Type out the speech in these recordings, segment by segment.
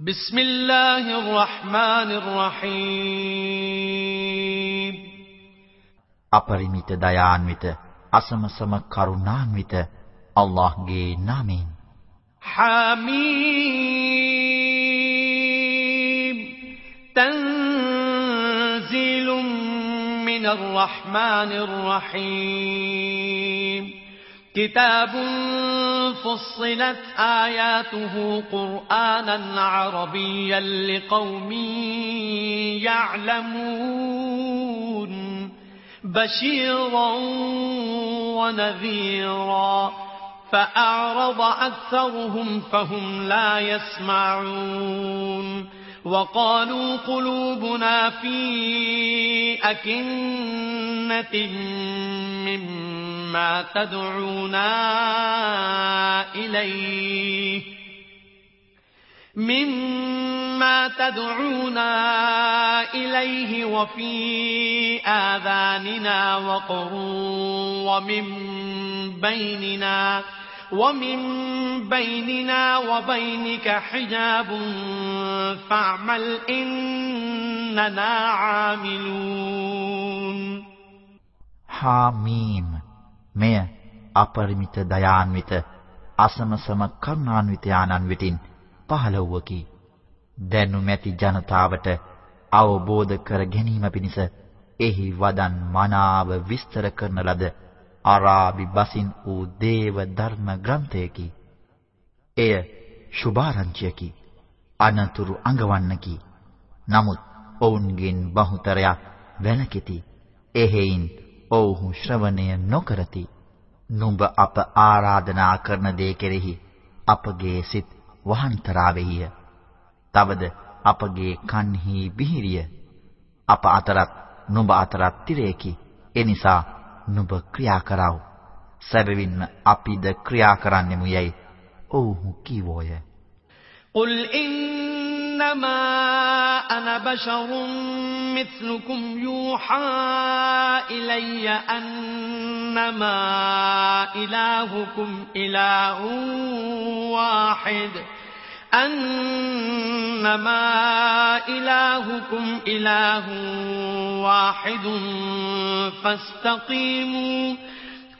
بسم الله الرحمن الرحيم අපරිමිත දයාන්විත අසමසම කරුණාන්විත අල්ලාහ්ගේ නාමයෙන් حميم تنزيل من الرحمن الرحيم كتاب فصلت آياته قرآنا عربيا لقوم يعلمون بشيرا ونذيرا فأعرض أكثرهم فهم لا يسمعون وقالوا قلوبنا في أكنة مما تدعونا إليه مما تدعونا إليه وفي آذاننا وقر ومن بيننا ومن بيننا وبينك حجاب فاعمل إننا عاملون හාමීම් මෙය අපරිමිත දයාන්විත අසමසම කරුණාන්විත ආනන් වෙතින් පහළ වූකි. දැනුමැති ජනතාවට අවබෝධ කර ගැනීම පිණිස එහි වදන් මනාව විස්තර කරන ලද අරාබි බසින් වූ දේව ධර්ම ග්‍රන්ථයකි. එය සුභාරංචියකි. අනතුරු අඟවන්නකි. නමුත් ඔවුන්ගෙන් බහුතරයක් වැළකෙති. එහෙයින් ඔවුහු ශ්‍රවණය නොකරති. නුඹ අප ආරාධනා කරන දේ කෙරෙහි අපගේ සිත් වහන්තරාවෙහිය. තවද අපගේ කන්හි බිහිරිය. අප අතරත් නුඹ අතරත් තිරේකි. එනිසා නුඹ ක්‍රියා කරව. සැබවින්ම අපිද ක්‍රියා කරන්නෙමු යයි ඔව්හු කීවෝය. قل إنما أنا بشر مثلكم يوحى إلي أنما إلهكم إله واحد أنما إلهكم إله واحد فاستقيموا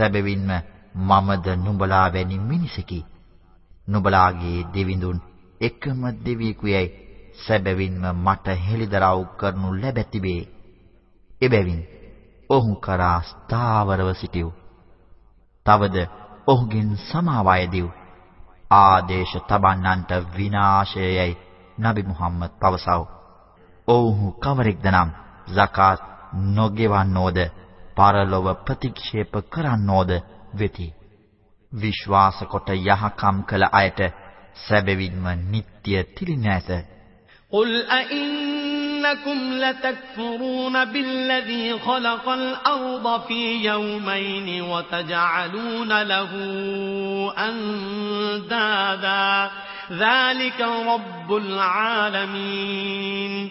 සැබවින්ම මමද නුඹලා වැනි මිනිසෙකි. නුඹලාගේ දෙවිඳුන් එකම දෙවියෙකුයයි සැබවින්ම මට හෙළිදරව් කරනු ලැබැතිබේ. එබැවින් ඔහු කරා ස්ථාවරව සිටියු. තවද ඔහුගෙන් සමාවය දෙව්. ආදේශ තබන්නන්ට විනාශයයි නබි මුහම්මද් පවසව. ඔව්හු කවරෙක්ද නම් zakat නොගෙවන්නෝද පරලොව ප්‍රතික්ෂේප කරන්නෝද වෙති. විශ්වාස කොට යහකම් කළ අයට සැබවින්ම නিত্য තිරිනැස. قُلْ أَإِنَّكُمْ لَتَكْفُرُونَ بِالَّذِي خَلَقَ الْأَرْضَ فِي يَوْمَيْنِ وَتَجْعَلُونَ لَهُ أَنْدَادًا ذَلِكَ رَبُّ الْعَالَمِينَ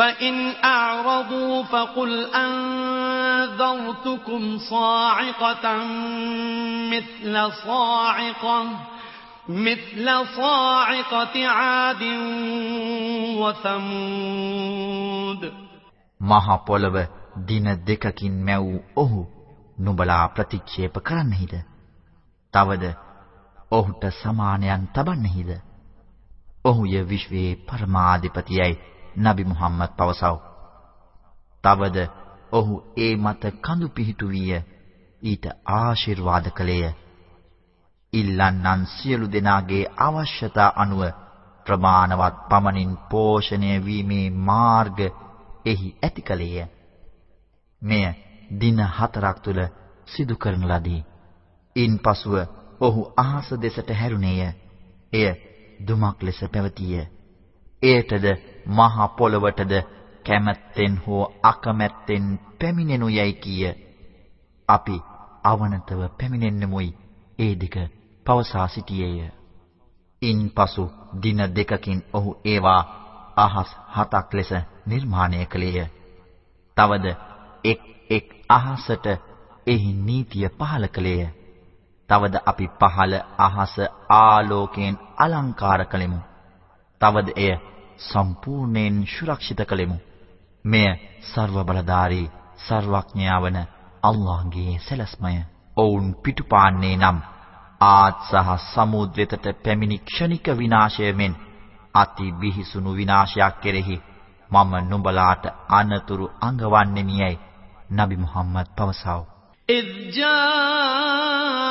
فإن أعرضوا فقل أنذرتكم صاعقة مثل صاعقة مثل صاعقة عاد وثمود මහ පොළව දින දෙකකින් මැව් ඔහු නුඹලා ප්‍රතික්ෂේප කරන්නෙහිද? තවද ඔහුට සමානයන් තබන්නෙහිද? ඔහුය විශ්වයේ පරමාධිපතියයි නබි මුහම්මද් පවසව. තවද ඔහු ඒ මත කඳු පිහිටුවිය ඊට ආශිර්වාද කළේය. ඉල්ලන්නන් සියලු දෙනාගේ අවශ්‍යතා අනුව ප්‍රමාණවත් පමණින් පෝෂණය වීමේ මාර්ග එහි ඇති කලේය. මෙය දින හතරක් තුල සිදු කරන ලදී. ඉන්පසුව ඔහු අහස දෙසට හැරුණේය. එය දුමක් ලෙස පැවතිය. එයටද මහ පොළවටද කැමැත්තෙන් හෝ අකමැත්තෙන් පැමිණෙනු යයි කිය. අපි අවනතව පැමිණෙන්නෙමුයි ඒ දෙක පවසා සිටියේය. ඉන්පසු දින දෙකකින් ඔහු ඒවා අහස් හතක් ලෙස නිර්මාණය කළේය. තවද එක් එක් අහසට එහි නීතිය පහල කළේය. තවද අපි පහළ අහස ආලෝකයෙන් අලංකාර කළෙමු. තවද එය සම්පූර්ණයෙන් සුරක්ෂිත කළෙමු. මෙය ਸਰව බලධාරී සර්වඥයාවන අල්ලාහ්ගේ සැලැස්මය. ඔවුන් පිටුපාන්නේ නම් ආත් සහ සමුද් වෙතට පැමිණි ක්ෂණික විනාශය මෙන් අති බිහිසුණු විනාශයක් කෙරෙහි මම නුඹලාට අනතුරු අඟවන්නෙමි යයි නබි මුහම්මද් පවසව. إذ جاء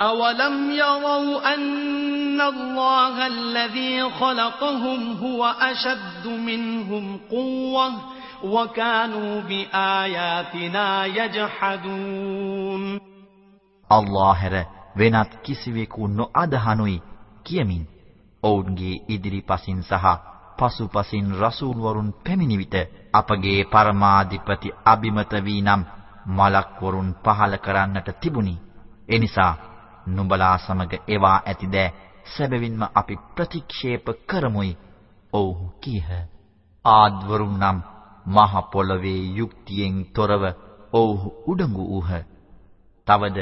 أولم يروا أن الله الذي خلقهم هو أشد منهم قوة وكانوا بآياتنا يجحدون الله වෙනත් කිසිවෙකු නොඅදහනුයි කියමින් ඔවුන්ගේ ඉදිරිපසින් සහ පසුපසින් රසූල් වරුන් පැමිණි විට අපගේ පරමාධිපති අබිමත වී නම් මලක් වරුන් පහල කරන්නට තිබුණි. එනිසා නුඹලා සමග එවා ඇතිද සැබවින්ම අපි ප්‍රතික්ෂේප කරමුයි. ඔව්හු කීහ. ආද්වරුන් නම් මහ පොළවේ යුක්තියෙන් තොරව ඔව්හු උඩඟු වූහ. තවද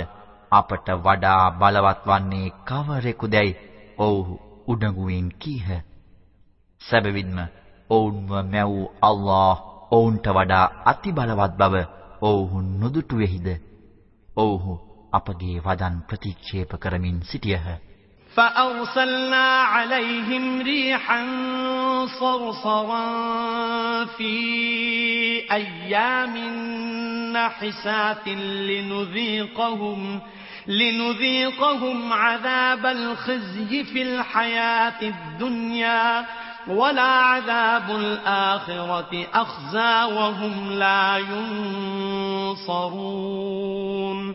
අපට වඩා බලවත් වන්නේ කවරෙකුදැයි ඔව්හු උඩඟුවෙන් කීහ. සැබවින්ම ඔවුන්ව මැවූ අල්ලාහ් ඔවුන්ට වඩා අති බලවත් බව ඔවුහු නොදුටුවේහිද? ඔව්හු අපගේ වදන් ප්‍රතික්ෂේප කරමින් සිටියහ. فأرسلنا عليهم ريحا صرصرا في أيام نحسات لنذيقهم لنذيقهم عذاب الخزي في الحياة الدنيا ولا عذاب الآخرة أخزى وهم لا ينصرون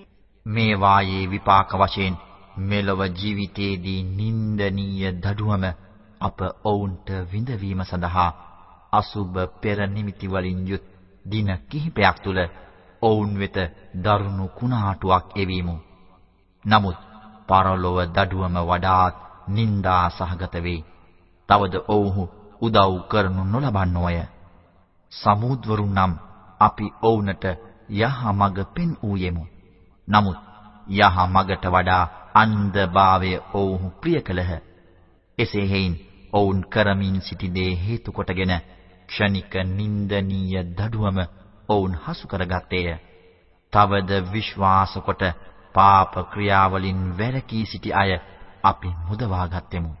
මේ වායේ විපාක වශයෙන් මෙලොව ජීවිතයේදී නිന്ദනීය දඩුවම අප ඔවුන්ට විඳවීම සඳහා අසුබ පෙර නිමිති වලින් යුත් දින කිහිපයක් තුල ඔවුන් වෙත දරුණු කුණාටුවක් එවීමු. නමුත් පරලොව දඩුවම වඩාත් නිന്ദා සහගත වේ. තවද ඔවුහු උදව් කරනු නොලබන්නේය. සමූද්වරුන් නම් අපි ඔවුන්ට යහ මඟ පෙන් ඌයෙමු. නමුත් යහ මඟට වඩා අන්ධභාවය ඔවුහු ප්‍රිය කළහ. එසේ හේයින් ඔවුන් කරමින් සිටි දේ හේතු කොටගෙන ක්ෂණික නිന്ദනීය දඩුවම ඔවුන් හසු කරගත්තේය. තවද විශ්වාස කොට පාප ක්‍රියාවලින් වැළකී සිටි අය අපි මුදවා ගත්තෙමු.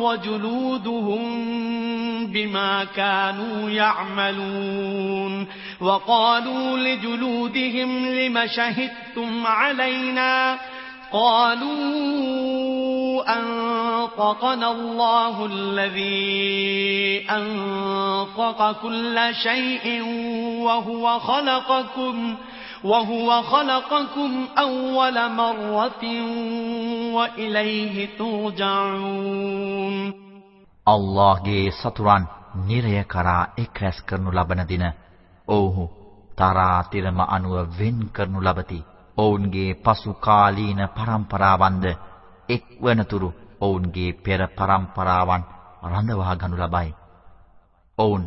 وجلودهم بما كانوا يعملون وقالوا لجلودهم لم شهدتم علينا قالوا أنطقنا الله الذي أنطق كل شيء وهو خلقكم وهو خلقكم أول مرة وَإِلَيْهِ تُرْجَعُونَ අල්ලාහ්ගේ සතුරන් නිරය කරා එක් රැස් කරනු ලබන දින ඔව්හු තරාතිරම අනුව වෙන් කරනු ලබති. ඔවුන්ගේ පසු කාලීන පරම්පරාවන්ද එක්වනතුරු ඔවුන්ගේ පෙර පරම්පරාවන් රඳවා ගනු ලබයි. ඔවුන්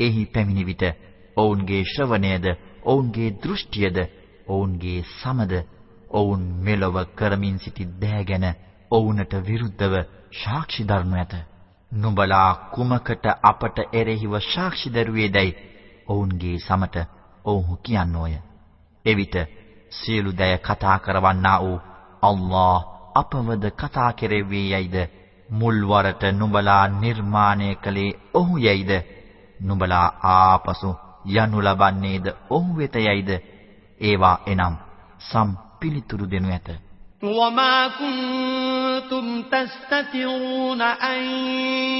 එහි පැමිණි විට ඔවුන්ගේ ශ්‍රවණයද ඔවුන්ගේ දෘෂ්ටියද ඔවුන්ගේ සමද ඔවුන් මෙලොව කරමින් සිටි දෑ ගැන ඔවුන්ට විරුද්ධව සාක්ෂි දරනු ඇත. නුඹලා කුමකට අපට එරෙහිව සාක්ෂි දරුවේදයි ඔවුන්ගේ සමට ඔවුහු කියනෝය. එවිට සියලු දෑ කතා කරවන්නා වූ අල්ලාහ් අපවද කතා කෙරෙව්වේ යයිද මුල්වරට නුඹලා නිර්මාණය කළේ ඔහු යයිද නුඹලා ආපසු යනු ලබන්නේද ඔහු වෙත යයිද ඒවා එනම් සම් පිළිතුරු දෙනු ඇත وما كنتم تستترون أن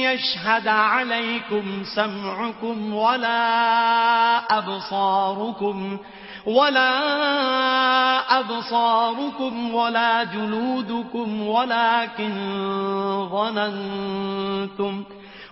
يشهد عليكم سمعكم ولا أبصاركم ولا أبصاركم ولا جلودكم ولكن ظننتم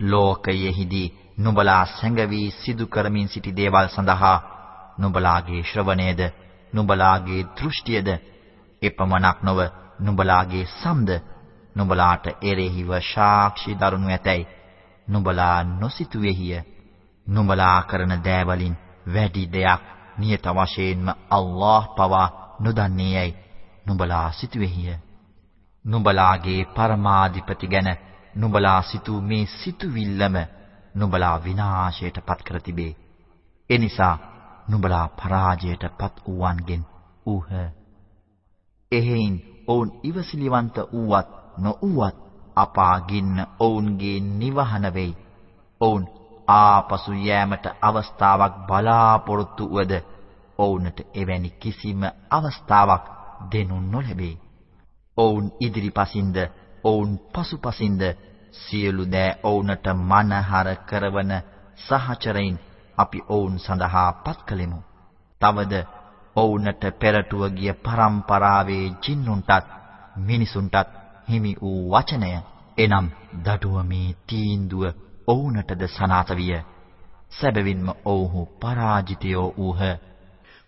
ලෝකයෙහිදී නුඹලා සැඟවී සිදු කරමින් සිටි දේවල් සඳහා නුඹලාගේ ශ්‍රවණයද නුඹලාගේ දෘෂ්ටියද එපමණක් නොව නුඹලාගේ සම්ද නුඹලාට එරෙහිව සාක්ෂි දරුණු ඇතැයි නුඹලා නොසිතුවේහිය. නුඹලා කරන දෑවලින් වැඩි දෙයක් නියත වශයෙන්ම අල්ලාහ් පවා නොදන්නේයයි නුඹලා සිතුවේහිය. නුඹලාගේ පරමාධිපති ගැන නුඹලා සිතූ මේ සිතුවිල්ලම නුඹලා විනාශයට පත් කර තිබේ. එනිසා නුඹලා පරාජයට පත් වූවන්ගෙන් ඌහ. එහෙයින් ඔවුන් ඉවසිලිවන්ත වූවත් නොඌවත් අපාගින්න ඔවුන්ගේ නිවහන වෙයි. ඔවුන් ආපසු යෑමට අවස්ථාවක් බලාපොරොත්තු වද ඔවුන්ට එවැනි කිසිම අවස්ථාවක් දෙනු නොලැබේ. ඔවුන් ඉදිරිපසින්ද ඔවුන් පසුපසින්ද සියලු දෑ ඔවුන්ට මනහර කරවන සහචරයින් අපි ඔවුන් සඳහා පත් කළෙමු. තවද ඔවුන්ට පෙරටුව ගිය පරම්පරාවේ ජින්නුන්ටත් මිනිසුන්ටත් හිමි වූ වචනය එනම් දඩුවමේ තීන්දුව ඔවුන්ටද සනාත විය. සැබවින්ම ඔවුහු පරාජිතයෝ වූහ.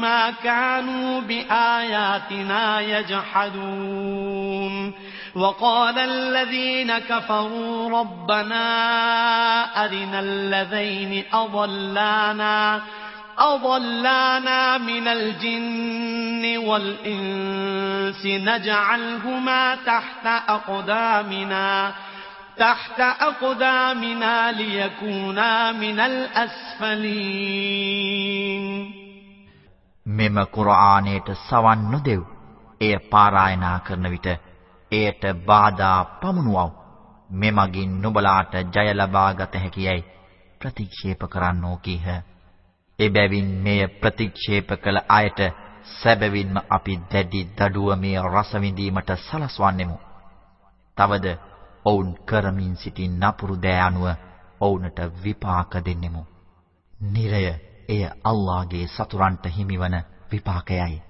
بما كانوا بآياتنا يجحدون. وقال الذين كفروا ربنا أرنا الذين أضلانا أضلانا من الجن والإنس نجعلهما تحت أقدامنا تحت أقدامنا ليكونا من الأسفلين. මෙම කුර්ආනයට සවන් නොදෙව්. එය පාරායනා කරන විට එයට බාධා පමුණුවව්. මෙමගින් නුඹලාට ජය ලබා ගත හැකියයි ප්‍රතික්ෂේප කරන්නෝ කීහ. එබැවින් මෙය ප්‍රතික්ෂේප කළ අයට සැබවින්ම අපි දැඩි දඩුවමේ රස විඳීමට සලස්වන්නෙමු. තවද ඔවුන් කරමින් සිටි නපුරු දෑ අනුව ඔවුන්ට විපාක දෙන්නෙමු. නිරය එය අල්ලාහගේ සතුරන්ට හිමිවන විපාකයයි.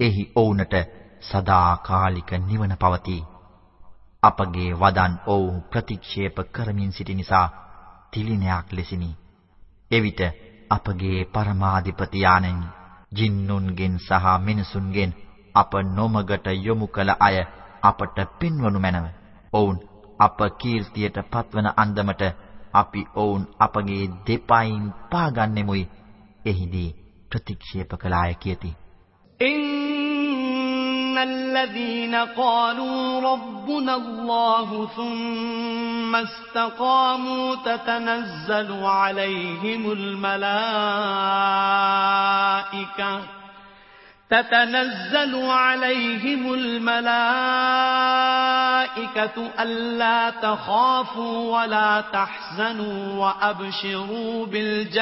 එහි ඔවුන්ට සදාකාලික නිවන පවතී. අපගේ වදන් ඔවුන් ප්‍රතික්ෂේප කරමින් සිටි නිසා තිලිනයක් ලෙසිනි. එවිට අපගේ පරමාධිපති ආනන් ජින්නුන්ගෙන් සහ මිනිසුන්ගෙන් අප නොමගට යොමු කළ අය අපට පින්වනු මැනව. ඔවුන් අප කීර්තියට පත්වන අන්දමට අපි ඔවුන් අපගේ දෙපයින් පාගන්නෙමුයි. එහිදී ප්‍රතික්ෂේප කළ අය කියති. إن الذين قالوا ربنا الله ثم استقاموا تتنزل عليهم الملائكة تتنزل عليهم الملائكة ألا تخافوا ولا تحزنوا وأبشروا بالجنة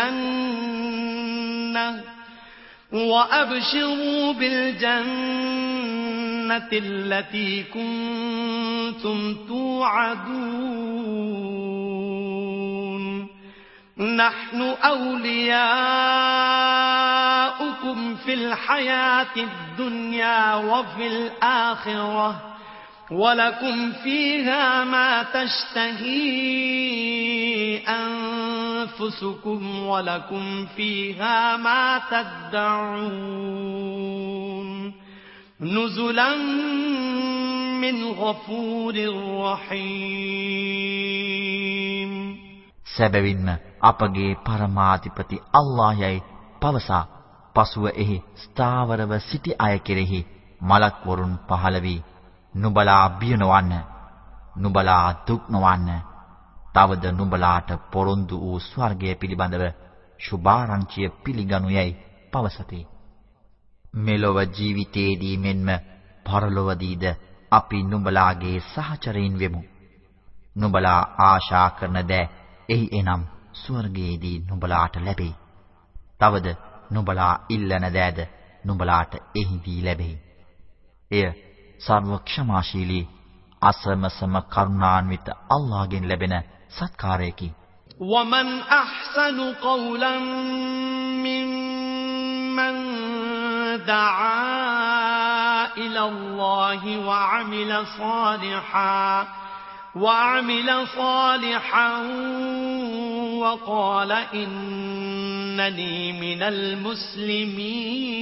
وأبشروا بالجنة التي كنتم توعدون. نحن أولياؤكم في الحياة الدنيا وفي الآخرة. ولكم فيها ما تشتهي أنفسكم ولكم فيها ما تدعون نزلا من غفور رحيم සැබවින්ම අපගේ පරමාධිපති අල්ලාහ් යයි පවසා පසුව එහි ස්ථාවරව සිටි අය කෙරෙහි මලක් වරුන් පහළ වී නුඹලා බිය නොවන්න නුඹලා දුක් නොවන්න තවද නුඹලාට පොරොන්දු වූ ස්වර්ගය පිළිබඳව සුභාරංචිය පිළිගනු යයි පවසති මෙලොව ජීවිතයේදී මෙන්ම පරලොවදීද අපි නුඹලාගේ සහචරයින් වෙමු නුඹලා ආශා කරන දෑ එහි එනම් ස්වර්ගයේදී නුඹලාට ලැබේ. තවද නුඹලා ඉල්ලන දෑද නුඹලාට එහිදී ලැබේ. එය සර්ව ක්ෂමාශීලී අසමසම කරුණාන්විත අල්ලාහ්ගෙන් ලැබෙන සත්කාරයකි. ومن أحسن قولا ممن دعا إلى الله وعمل صالحا وعمل صالحا وقال إنني من المسلمين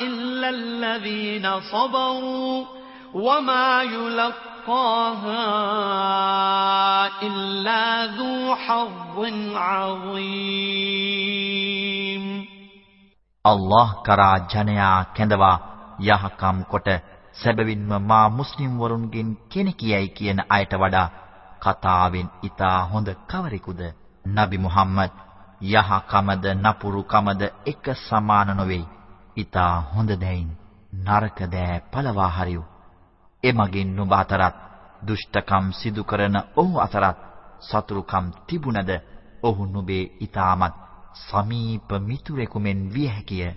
إلا الذين صبروا وما يلقاها إلا ذو حظ عظيم අල්ලාහ් කරා ජනයා කැඳවා යහකම් කොට සැබවින්ම මා මුස්ලිම් වරුන්ගෙන් කෙනෙකියයි කියන අයට වඩා කතාවෙන් ඊටා හොඳ කවරෙකුද නබි මුහම්මද් යහකමද නපුරුකමද එක සමාන නොවේ ඊටා හොඳ දෙයින් නරක දෑ පළවා හරියු එමගින් නුඹ අතරත් දුෂ්ටකම් සිදු කරන ඔහු අතරත් සතුරුකම් තිබුණද ඔහු නුඹේ ඊටමත් සමීප මිතුරෙකු මෙන් විය හැකිය.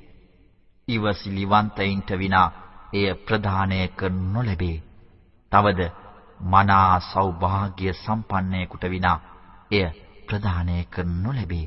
ඉවසිලිවන්තයින්ට විනා එය ප්‍රදානය කර නොලැබේ. තවද මනා සෞභාග්‍ය සම්පන්නයෙකුට විනා එය ප්‍රදානය කර නොලැබේ.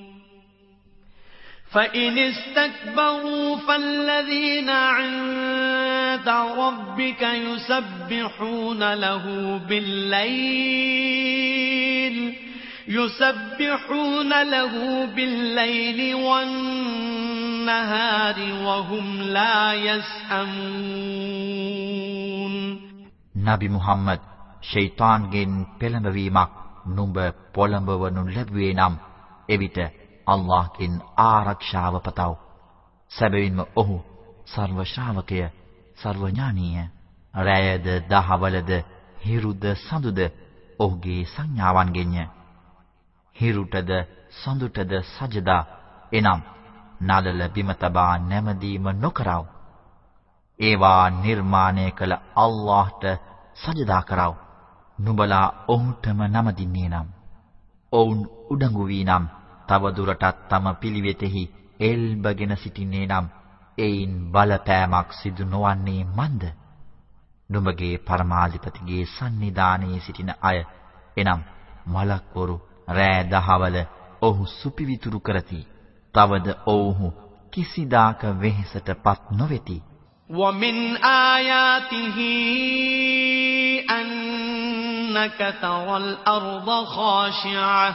فإن استكبروا فالذين عند ربك يسبحون له بالليل يسبحون له بالليل والنهار وهم لا يسأمون නබි මුහම්මද් ෂයිතාන්ගෙන් පෙළඹවීමක් නුඹ පොළඹවනු ලැබුවේ නම් එවිට අල්ලාහ්ගෙන් ආරක්ෂාව පතව. සැබවින්ම ඔහු සර්ව ශ්‍රාවකය, සර්ව ඥානීය. රැයද දහවලද හිරුද සඳුද ඔහුගේ සංඥාවන්ගෙන්ය. හිරුටද සඳුටද සජදා එනම් නලල බිම තබා නැමදීම නොකරව. ඒවා නිර්මාණය කළ අල්ලාහ්ට සජදා කරව. නුඹලා ඔහුටම නමදින්නේ නම් ඔවුන් උඩඟු වී නම් තව දුරටත් තම පිළිවෙතෙහි එල්බගෙන සිටින්නේ නම් එයින් බලපෑමක් සිදු නොවන්නේ මන්ද? නුඹගේ පරමාධිපතිගේ සන්නිධානයේ සිටින අය එනම් මලක්වරු රෑ දහවල ඔහු සුපිවිතුරු කරති. තවද ඔව්හු කිසිදාක වෙහෙසටපත් නොවේති. ومن آياته أنك ترى الأرض خاشعة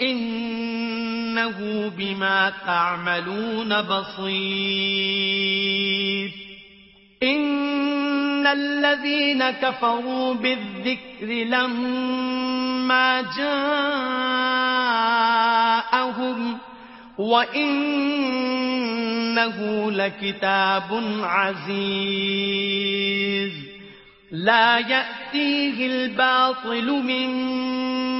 إنه بما تعملون بصير. إن الذين كفروا بالذكر لما جاءهم وإنه لكتاب عزيز. لا يأتيه الباطل من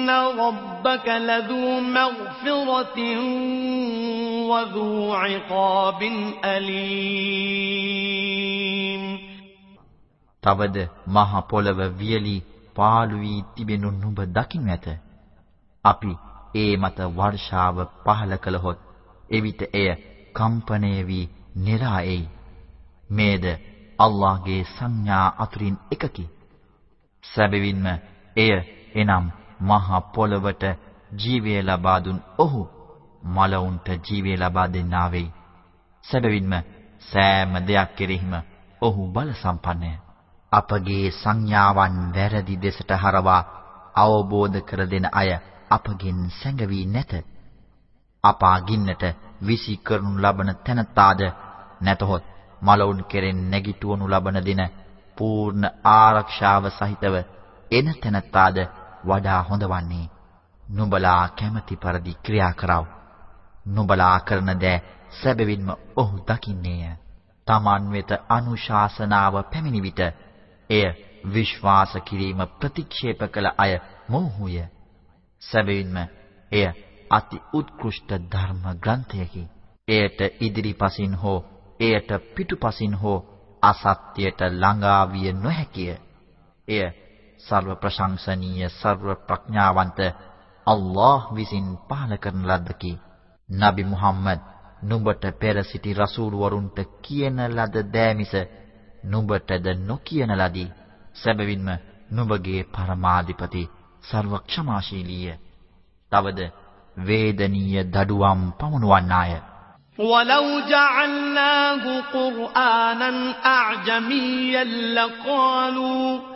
إِنَّ رَبَّكَ لَذُو مَغْفِرَةٍ وَذُو عِقَابٍ أَلِيمٍ තවද මහ පොළව වියලි පාළු වී තිබෙනු නුඹ දකින්න ඇත. අපි ඒ මත වර්ෂාව පහළ කළහොත් එවිට එය කම්පණය වී නිරායයි. මේද අල්ලාහගේ සංඥා අතුරින් එකකි. සැබවින්ම එය එනම් මහ පොළවට ජීවය ලබා දුන් ඔහු මලවුන්ට ජීවය ලබා දෙන්නා වෙයි. සැබවින්ම සෑම දෙයක් කෙරෙහිම ඔහු බල සම්පන්නය. අපගේ සංඥාවන් වැරදි දෙසට හරවා අවබෝධ කර දෙන අය අපගෙන් සැඟවී නැත. අපා ගින්නට විසි කරනු ලබන තැනතාද නැතහොත් මලවුන් කෙරෙන් නැගිටවනු ලබන දින පූර්ණ ආරක්ෂාව සහිතව එන තැනතාද වඩා හොඳවන්නේ නුඹලා කැමැති පරිදි ක්‍රියා කරව. නුඹලා කරන දෑ සැබවින්ම ඔහු දකින්නේය. Taman වෙත අනුශාසනාව පැමිණි විට එය විශ්වාස කිරීම ප්‍රතික්ෂේප කළ අය මොහුය. සැබවින්ම එය අති උත්කෘෂ්ඨ ධර්ම ග්‍රන්ථයකි. එයට ඉදිරිපසින් හෝ එයට පිටුපසින් හෝ අසත්‍යයට ළඟා විය නොහැකිය. එය සර්ව ප්‍රශංසනීය සර්ව ප්‍රඥාවන්ත අල්ලාහ් විසින් පහල කරන ලද්දකි. නබි මුහම්මද් නුඹට පෙර සිටි රසූල් වරුන්ට කියන ලද දෑමිස නුඹටද නොකියන ලදී. සැබවින්ම නුඹගේ පරමාධිපති සර්ව ක්ෂමාශීලීය. තවද වේදනීය දඩුවම් පමුණුවන්නාය. ولو جعلناه قرآنا أعجميا لقالوا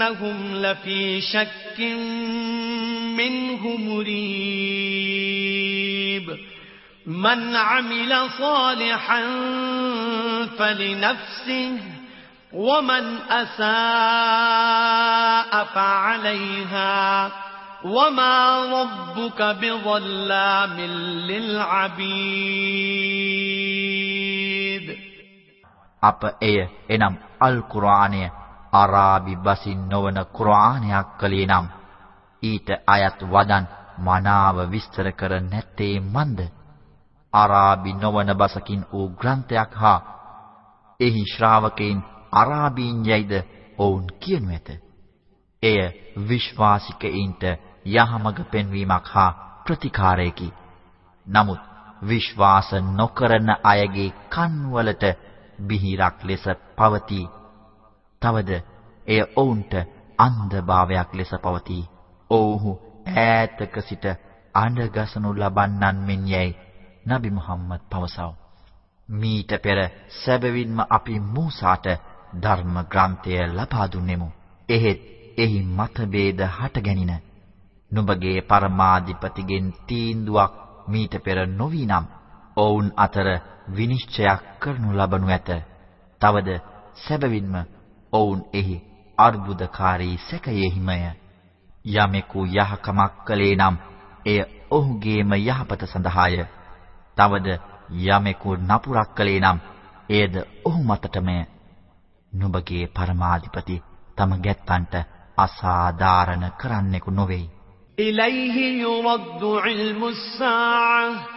وإنهم لفي شك منه مريب من عمل صالحا فلنفسه ومن أساء فعليها وما ربك بظلام للعبيد අප එය එනම් අල් කුර්ආනය අරාබි බසින් නොවන කුර්ආනයක් කලේ නම් ඊට අයත් වදන් මනාව විස්තර කර නැත්තේ මන්ද අරාබි නොවන බසකින් වූ ග්‍රන්ථයක් හා එහි ශ්‍රාවකයින් අරාබීන් යයිද ඔවුන් කියනු ඇත. එය විශ්වාසිකයින්ට යහමඟ පෙන්වීමක් හා ප්‍රතිකාරයකි. නමුත් විශ්වාස නොකරන අයගේ කන්වලට බිහිරක් ලෙස පවතී. තවද එය ඔවුන්ට අන්ධභාවයක් ලෙස පවතී. ඔව්හු ඈතක සිට අඬගසනු ලබන්නන් මෙන් යයි නබි මුහම්මද් පවසව. මීට පෙර සැබවින්ම අපි මූසාට ධර්ම ග්‍රන්ථය ලබා දුන්නෙමු. එහෙත් එහි මතභේද හටගැනින නුඹගේ පරමාධිපතිගෙන් තීන්දුවක් මීට පෙර නොවි නම් ඔවුන් අතර විනිශ්චයක් කරනු ලබනු ඇත. තවද සැබවින්ම ඔවුන් එහි අර්බුදකාරී සැකයෙහිමය. යමෙකු යහකමක් කළේ නම් එය ඔහුගේම යහපත සඳහාය. තවද යමෙකු නපුරක් කළේ නම් එයද ඔහු මතටමය. නුඹගේ පරමාධිපති තම ගැත්තන්ට අසාධාරණ කරන්නෙකු නොවේයි. إليه يرد علم الساعة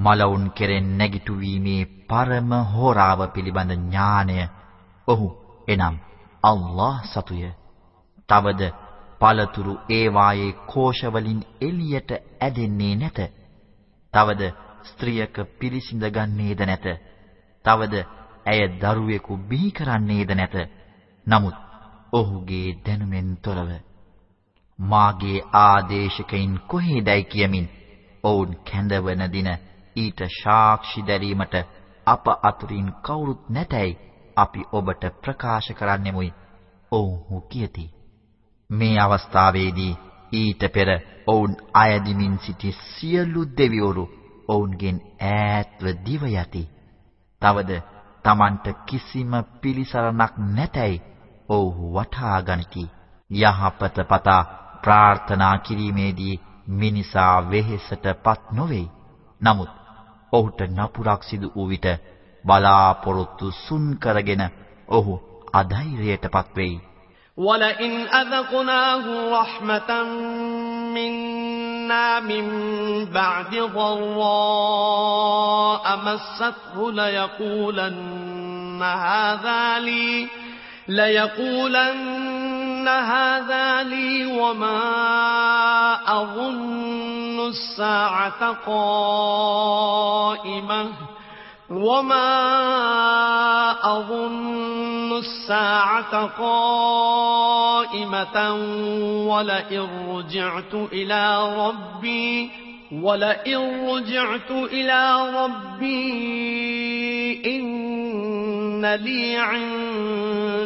මලවුන් කෙරෙන් නැගිටුවීමේ පරම හෝරාව පිළිබඳ ඥානය ඔහු එනම් අල්ලාහ් සතුය. තවද පළතුරු ඒවායේ කෝෂ වලින් එළියට ඇදෙන්නේ නැත. තවද ස්ත්‍රියක පිරිසිඳ ගන්නේද නැත. තවද ඇය දරුවෙකු බිහි කරන්නේද නැත. නමුත් ඔහුගේ දැනුමෙන් තොරව මාගේ ආදේශකයින් කොහේදයි කියමින් ඔවුන් කැඳවන දින ඊට සාක්ෂි දැරීමට අප අතුරින් කවුරුත් නැතයි අපි ඔබට ප්‍රකාශ කරන්නෙමුයි. ඔව්හු කියති. මේ අවස්ථාවේදී ඊට පෙර ඔවුන් අයදිමින් සිටි සියලු දෙවිවරු ඔවුන්ගෙන් ඈත්ව දිව යති. තවද Tamanට කිසිම පිළිසරණක් නැතයි ඔව්හු වටහා ගනිති. යහපත පතා ප්‍රාර්ථනා කිරීමේදී මිනිසා වෙහෙසටපත් නොවේ. නමුත් ඔහුට නපුරක් සිදු වූ විට බලාපොරොත්තු සුන් කරගෙන ඔහු අධෛර්යයටපත් වෙයි. وَلَئِنْ أَذَقْنَاهُ رَحْمَةً مِنَّا مِنْ بَعْدِ ضَرَّاءَ مَسَّتْهُ لَيَقُولَنَّ هَذَا لِي لَيَقُولَنَّ هَذَا لِي وَمَا أَظُنُّ السَّاعَةَ قَائِمَةً وما أظن الساعة قائمة ولئن رجعت إلى ربي ولئن رجعت إلى ربي إن لي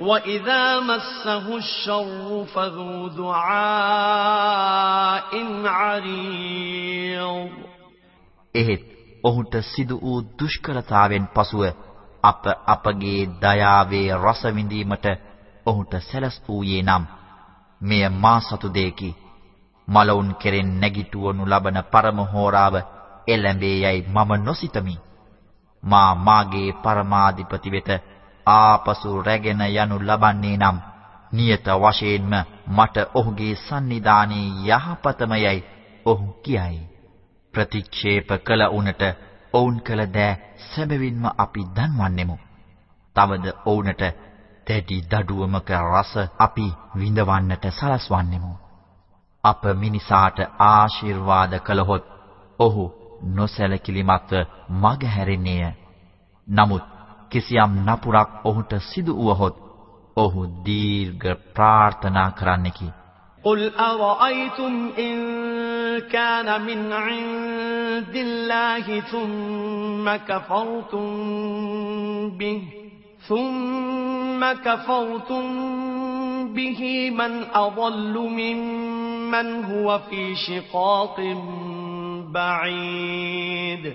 وإذا مسه الشر فذو دعاء عريض එහෙත් ඔහුට සිදු වූ දුෂ්කරතාවෙන් පසුව අප අපගේ දයාවේ රස විඳීමට ඔහුට සැලසූයේ නම් මෙය මා සතු දෙකි මලවුන් කෙරෙන් නැගිටවනු ලබන පරම හෝරාව එළඹේ යයි මම නොසිතමි මා මාගේ පරමාධිපති වෙත ආපසු රැගෙන යනු ලබන්නේ නම් නියත වශයෙන්ම මට ඔහුගේ sannidhānī යහපතමයයි ඔහු කියයි ප්‍රතික්ෂේප කළ උනට ඔවුන් කළ දෑ සැබවින්ම අපි දන්වන්නෙමු. තවද ඔවුන්ට දැඩි දඩුවමක රස අපි විඳවන්නට සලස්වන්නෙමු. අප මිනිසාට ආශිර්වාද කළහොත් ඔහු නොසැලකිලිමත්ව මග හැරෙන්නේය. නමුත් කිසියම් නපුරක් ඔහුට සිදු වුවහොත් ඔහු දීර්ඝ ප්‍රාර්ථනා කරන්නෙකි. قل أرأيتم إن كان من عند الله ثم كفرتم به ثم كفرتم به من أضل ممن هو في شقاق بعيد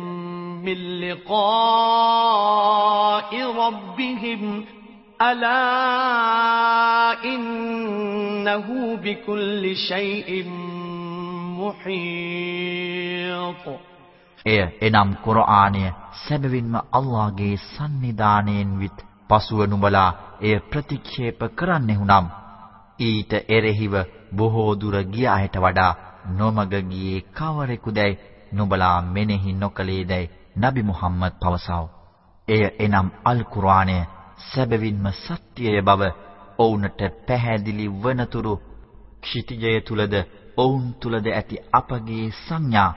من لقاء ربهم ألا إنه بكل شيء محيط එය එනම් කුර්ආනය සැබවින්ම අල්ලාහගේ සන්නිධානයෙන් විත් පසුව නුඹලා එය ප්‍රතික්ෂේප කරන්නෙහුනම් ඊට එරෙහිව බොහෝ දුර ගිය අයට වඩා නොමග ගියේ කවරෙකුදැයි නුඹලා මෙනෙහි නොකලේදැයි නබි මුහම්මද් පවසව. එය එනම් අල් කුර්ආනය සැබවින්ම සත්‍යය බව ඔවුන්ට පැහැදිලි වනතුරු ක්ෂිතිජය තුලද ඔවුන් තුලද ඇති අපගේ සංඥා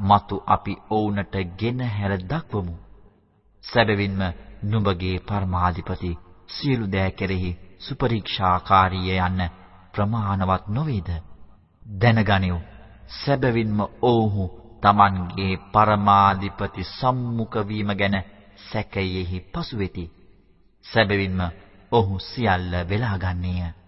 මතු අපි ඔවුන්ට ගෙනහැර දක්වමු. සැබවින්ම නුඹගේ පරමාධිපති සියලු දෑ කෙරෙහි සුපරීක්ෂාකාරීය යන්න ප්‍රමාණවත් නොවේද? දැනගනිව්. සැබවින්ම ඔව්හු Tamanගේ පරමාධිපති සම්මුඛ වීම ගැන සැකයෙහි පසු වෙති. සැබවින්ම ඔහු සියල්ල වෙලා ගන්නේය.